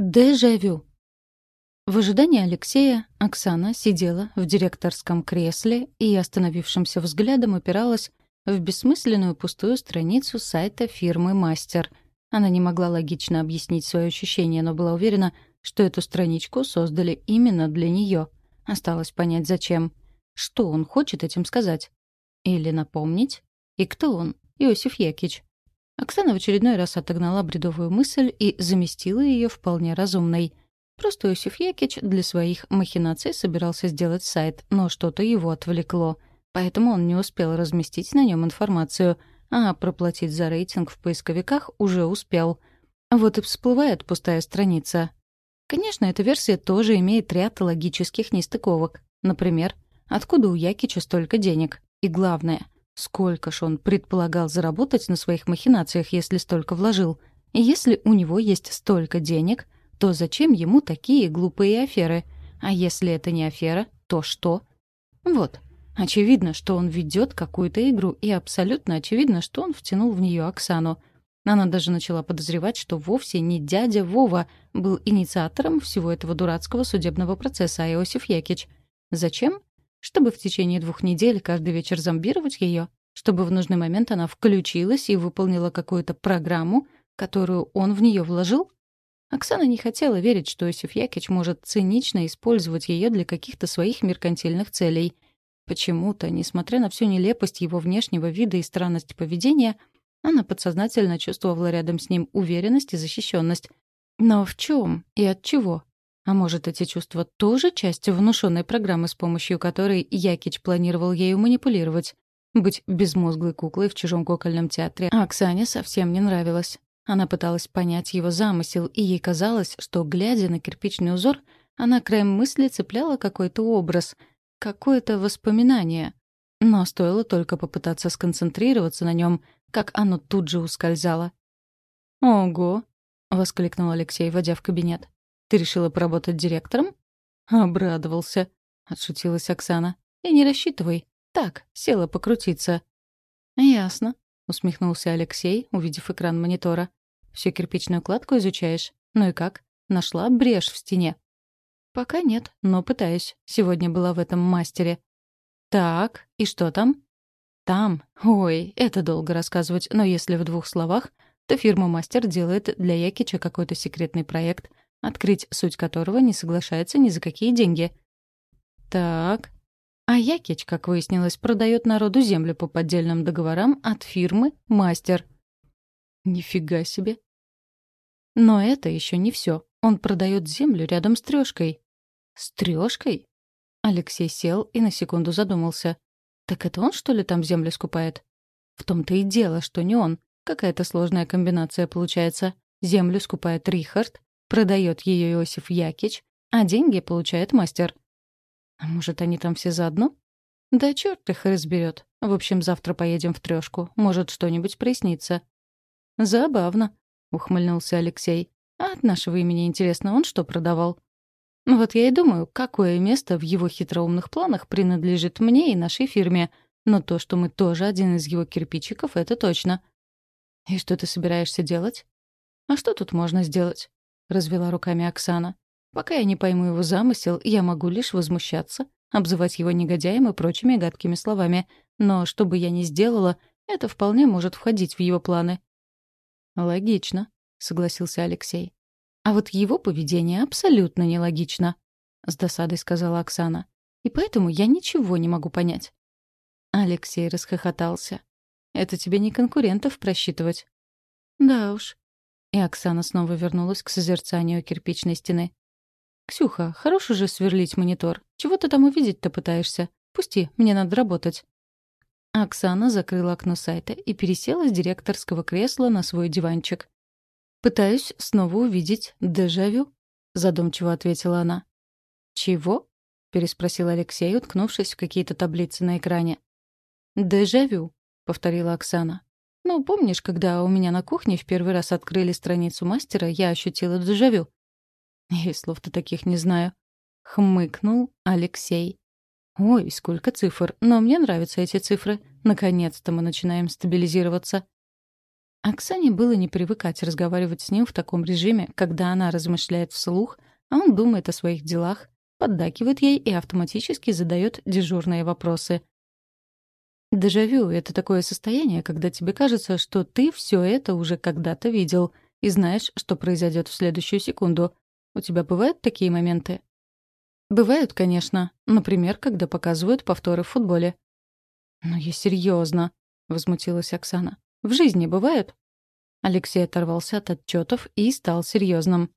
Дежавю. В ожидании Алексея Оксана сидела в директорском кресле и остановившимся взглядом опиралась в бессмысленную пустую страницу сайта фирмы «Мастер». Она не могла логично объяснить свои ощущения, но была уверена, что эту страничку создали именно для нее. Осталось понять, зачем. Что он хочет этим сказать? Или напомнить? И кто он? Иосиф Якич. Оксана в очередной раз отогнала бредовую мысль и заместила ее вполне разумной. Просто Иосиф Якич для своих махинаций собирался сделать сайт, но что-то его отвлекло. Поэтому он не успел разместить на нем информацию, а проплатить за рейтинг в поисковиках уже успел. Вот и всплывает пустая страница. Конечно, эта версия тоже имеет ряд логических нестыковок. Например, откуда у Якича столько денег? И главное — Сколько ж он предполагал заработать на своих махинациях, если столько вложил? Если у него есть столько денег, то зачем ему такие глупые аферы? А если это не афера, то что? Вот. Очевидно, что он ведет какую-то игру, и абсолютно очевидно, что он втянул в нее Оксану. Она даже начала подозревать, что вовсе не дядя Вова был инициатором всего этого дурацкого судебного процесса, а Иосиф Якич. Зачем? Чтобы в течение двух недель каждый вечер зомбировать ее, чтобы в нужный момент она включилась и выполнила какую-то программу, которую он в нее вложил? Оксана не хотела верить, что Иосиф Якич может цинично использовать ее для каких-то своих меркантильных целей. Почему-то, несмотря на всю нелепость его внешнего вида и странность поведения, она подсознательно чувствовала рядом с ним уверенность и защищенность. Но в чем и от чего? А может, эти чувства тоже часть внушенной программы, с помощью которой Якич планировал ею манипулировать? Быть безмозглой куклой в чужом кукольном театре а Оксане совсем не нравилось. Она пыталась понять его замысел, и ей казалось, что, глядя на кирпичный узор, она краем мысли цепляла какой-то образ, какое-то воспоминание. Но стоило только попытаться сконцентрироваться на нем, как оно тут же ускользало. «Ого!» — воскликнул Алексей, войдя в кабинет. Ты решила поработать директором?» «Обрадовался», — отшутилась Оксана. «И не рассчитывай. Так, села покрутиться». «Ясно», — усмехнулся Алексей, увидев экран монитора. «Всю кирпичную кладку изучаешь? Ну и как? Нашла брешь в стене?» «Пока нет, но пытаюсь. Сегодня была в этом мастере». «Так, и что там?» «Там? Ой, это долго рассказывать, но если в двух словах, то фирма «Мастер» делает для Якича какой-то секретный проект, открыть суть которого не соглашается ни за какие деньги. Так. А Якич, как выяснилось, продает народу землю по поддельным договорам от фирмы «Мастер». Нифига себе. Но это еще не все. Он продает землю рядом с трешкой. С трешкой? Алексей сел и на секунду задумался. Так это он, что ли, там землю скупает? В том-то и дело, что не он. Какая-то сложная комбинация получается. Землю скупает Рихард, Продает ее Иосиф Якич, а деньги получает мастер. А может, они там все заодно? Да черт их разберет. В общем, завтра поедем в трешку. Может, что-нибудь прояснится. Забавно, ухмыльнулся Алексей. А от нашего имени интересно, он что продавал? Вот я и думаю, какое место в его хитроумных планах принадлежит мне и нашей фирме. Но то, что мы тоже один из его кирпичиков, это точно. И что ты собираешься делать? А что тут можно сделать? Развела руками Оксана. Пока я не пойму его замысел, я могу лишь возмущаться, обзывать его негодяем и прочими гадкими словами. Но что бы я ни сделала, это вполне может входить в его планы. «Логично», — согласился Алексей. «А вот его поведение абсолютно нелогично», — с досадой сказала Оксана. «И поэтому я ничего не могу понять». Алексей расхохотался. «Это тебе не конкурентов просчитывать». «Да уж, и Оксана снова вернулась к созерцанию кирпичной стены. «Ксюха, хорош уже сверлить монитор. Чего ты там увидеть-то пытаешься? Пусти, мне надо работать». Оксана закрыла окно сайта и пересела с директорского кресла на свой диванчик. «Пытаюсь снова увидеть дежавю», — задумчиво ответила она. «Чего?» — переспросил Алексей, уткнувшись в какие-то таблицы на экране. «Дежавю», — повторила Оксана. Ну, помнишь, когда у меня на кухне в первый раз открыли страницу мастера, я ощутила дежавю? Я слов-то таких не знаю. Хмыкнул Алексей. Ой, сколько цифр. Но мне нравятся эти цифры. Наконец-то мы начинаем стабилизироваться. Оксане было не привыкать разговаривать с ним в таком режиме, когда она размышляет вслух, а он думает о своих делах, поддакивает ей и автоматически задает дежурные вопросы. Дежавю — это такое состояние, когда тебе кажется, что ты все это уже когда-то видел и знаешь, что произойдет в следующую секунду. У тебя бывают такие моменты? Бывают, конечно. Например, когда показывают повторы в футболе. «Ну я серьезно, возмутилась Оксана. «В жизни бывают?» Алексей оторвался от отчетов и стал серьезным.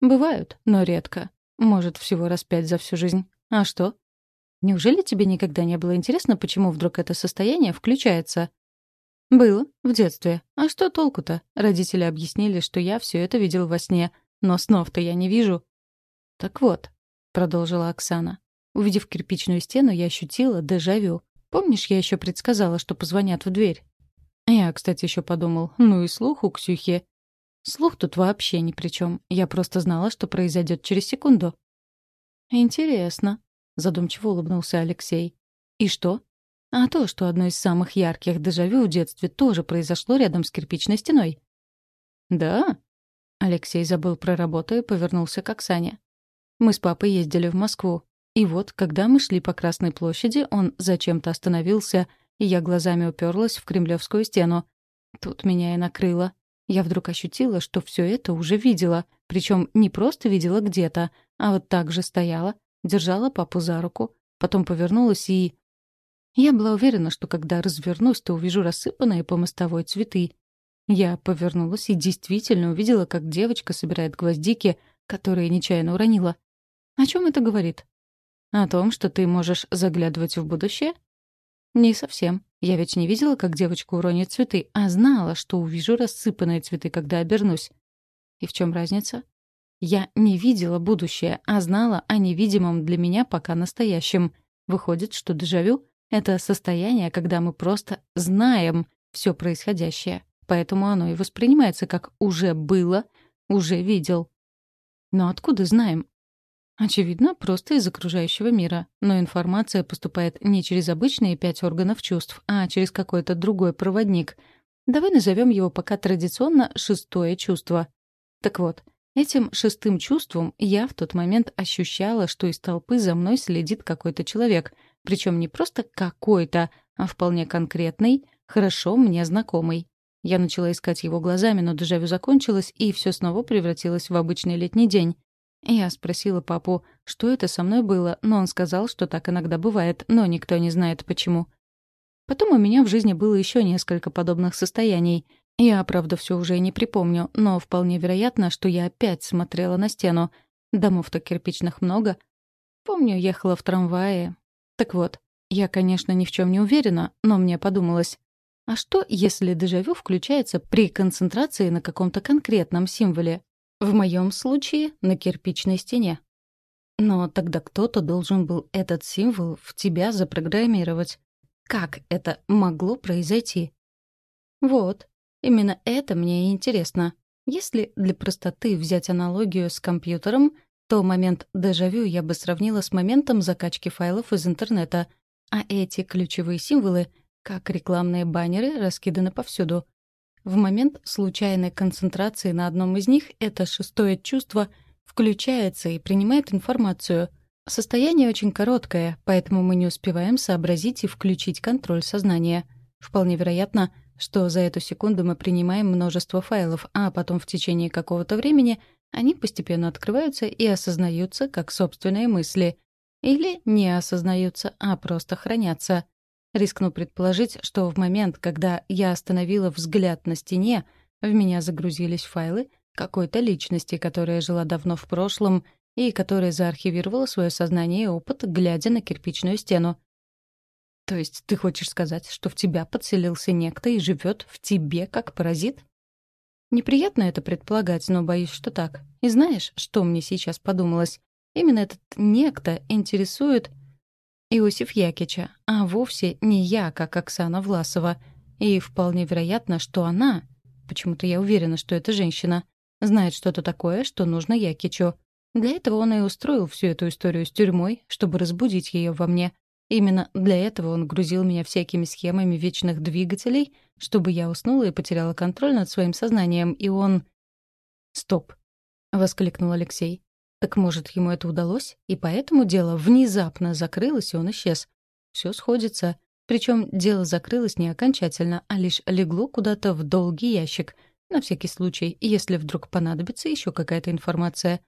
«Бывают, но редко. Может, всего раз пять за всю жизнь. А что? Неужели тебе никогда не было интересно, почему вдруг это состояние включается?» «Было, в детстве. А что толку-то? Родители объяснили, что я все это видел во сне, но снов-то я не вижу». «Так вот, — продолжила Оксана. Увидев кирпичную стену, я ощутила дежавю. Помнишь, я еще предсказала, что позвонят в дверь? Я, кстати, еще подумал, ну и слух у Ксюхи. Слух тут вообще ни при чем. Я просто знала, что произойдет через секунду. Интересно, задумчиво улыбнулся Алексей. И что? А то, что одно из самых ярких дежавю в детстве тоже произошло рядом с кирпичной стеной. Да? Алексей забыл про работу и повернулся к Оксане. Мы с папой ездили в Москву. И вот, когда мы шли по Красной площади, он зачем-то остановился, и я глазами уперлась в Кремлевскую стену. Тут меня и накрыло. Я вдруг ощутила, что все это уже видела. Причем не просто видела где-то, а вот так же стояла, держала папу за руку, потом повернулась и... Я была уверена, что когда развернусь, то увижу рассыпанные по мостовой цветы. Я повернулась и действительно увидела, как девочка собирает гвоздики, которые нечаянно уронила. О чем это говорит? О том, что ты можешь заглядывать в будущее? Не совсем. Я ведь не видела, как девочка уронит цветы, а знала, что увижу рассыпанные цветы, когда обернусь. И в чем разница? Я не видела будущее, а знала о невидимом для меня пока настоящем. Выходит, что дежавю — это состояние, когда мы просто знаем все происходящее. Поэтому оно и воспринимается как «уже было», «уже видел». Но откуда знаем? Очевидно, просто из окружающего мира. Но информация поступает не через обычные пять органов чувств, а через какой-то другой проводник. Давай назовем его пока традиционно «шестое чувство». Так вот, этим шестым чувством я в тот момент ощущала, что из толпы за мной следит какой-то человек. Причем не просто какой-то, а вполне конкретный, хорошо мне знакомый. Я начала искать его глазами, но дежавю закончилось, и все снова превратилось в обычный летний день. Я спросила папу, что это со мной было, но он сказал, что так иногда бывает, но никто не знает почему. Потом у меня в жизни было еще несколько подобных состояний. Я, правда, все уже и не припомню, но вполне вероятно, что я опять смотрела на стену. Домов-то кирпичных много. Помню, ехала в трамвае. Так вот, я, конечно, ни в чем не уверена, но мне подумалось, а что, если дежавю включается при концентрации на каком-то конкретном символе, в моем случае — на кирпичной стене. Но тогда кто-то должен был этот символ в тебя запрограммировать. Как это могло произойти? Вот, именно это мне и интересно. Если для простоты взять аналогию с компьютером, то момент дежавю я бы сравнила с моментом закачки файлов из интернета, а эти ключевые символы, как рекламные баннеры, раскиданы повсюду — в момент случайной концентрации на одном из них это шестое чувство включается и принимает информацию. Состояние очень короткое, поэтому мы не успеваем сообразить и включить контроль сознания. Вполне вероятно, что за эту секунду мы принимаем множество файлов, а потом в течение какого-то времени они постепенно открываются и осознаются как собственные мысли. Или не осознаются, а просто хранятся. Рискну предположить, что в момент, когда я остановила взгляд на стене, в меня загрузились файлы какой-то личности, которая жила давно в прошлом и которая заархивировала свое сознание и опыт, глядя на кирпичную стену. То есть ты хочешь сказать, что в тебя подселился некто и живет в тебе как паразит? Неприятно это предполагать, но боюсь, что так. И знаешь, что мне сейчас подумалось? Именно этот некто интересует Иосиф Якича, а вовсе не я, как Оксана Власова. И вполне вероятно, что она, почему-то я уверена, что это женщина, знает что-то такое, что нужно Якичу. Для этого он и устроил всю эту историю с тюрьмой, чтобы разбудить ее во мне. Именно для этого он грузил меня всякими схемами вечных двигателей, чтобы я уснула и потеряла контроль над своим сознанием, и он... «Стоп!» — воскликнул Алексей. «Так, может, ему это удалось, и поэтому дело внезапно закрылось, и он исчез. Все сходится. Причем дело закрылось не окончательно, а лишь легло куда-то в долгий ящик, на всякий случай, если вдруг понадобится еще какая-то информация».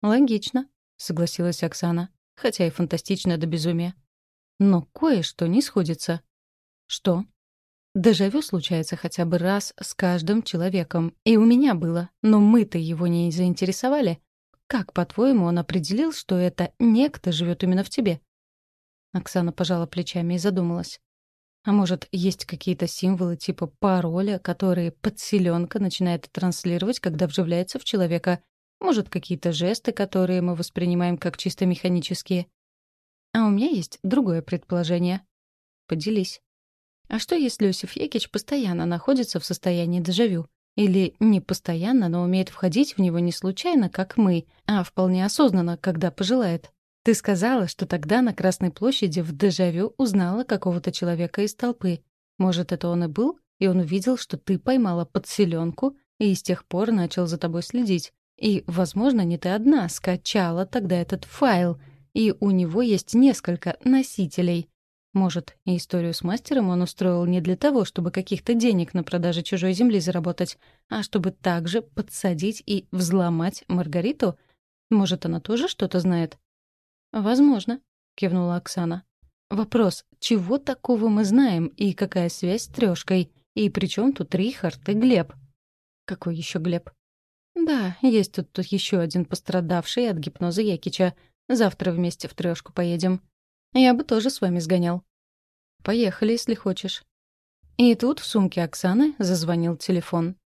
«Логично», — согласилась Оксана, хотя и фантастично до безумия. Но кое-что не сходится. Что? Дежавю случается хотя бы раз с каждым человеком. И у меня было. Но мы-то его не заинтересовали. Как, по-твоему, он определил, что это некто живет именно в тебе? Оксана пожала плечами и задумалась. А может, есть какие-то символы типа пароля, которые подселенка начинает транслировать, когда вживляется в человека? Может, какие-то жесты, которые мы воспринимаем как чисто механические? А у меня есть другое предположение. Поделись. А что, если Иосиф Якич постоянно находится в состоянии дежавю? Или не постоянно, но умеет входить в него не случайно, как мы, а вполне осознанно, когда пожелает? Ты сказала, что тогда на Красной площади в дежавю узнала какого-то человека из толпы. Может, это он и был, и он увидел, что ты поймала подселенку и с тех пор начал за тобой следить. И, возможно, не ты одна скачала тогда этот файл — и у него есть несколько носителей. Может, и историю с мастером он устроил не для того, чтобы каких-то денег на продаже чужой земли заработать, а чтобы также подсадить и взломать Маргариту? Может, она тоже что-то знает? «Возможно», — кивнула Оксана. «Вопрос, чего такого мы знаем и какая связь с трёшкой? И при чем тут Рихард и Глеб?» «Какой еще Глеб?» «Да, есть тут, тут еще один пострадавший от гипноза Якича — Завтра вместе в трёшку поедем. Я бы тоже с вами сгонял. Поехали, если хочешь. И тут в сумке Оксаны зазвонил телефон.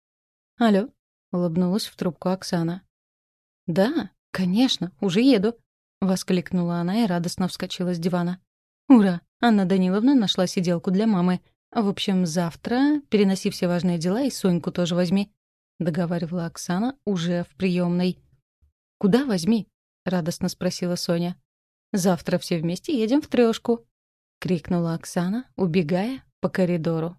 «Алло?» — улыбнулась в трубку Оксана. «Да, конечно, уже еду», — воскликнула она и радостно вскочила с дивана. «Ура! Анна Даниловна нашла сиделку для мамы. В общем, завтра переноси все важные дела и Соньку тоже возьми», — договаривала Оксана уже в приемной. «Куда возьми?» — радостно спросила Соня. «Завтра все вместе едем в трёшку», — крикнула Оксана, убегая по коридору.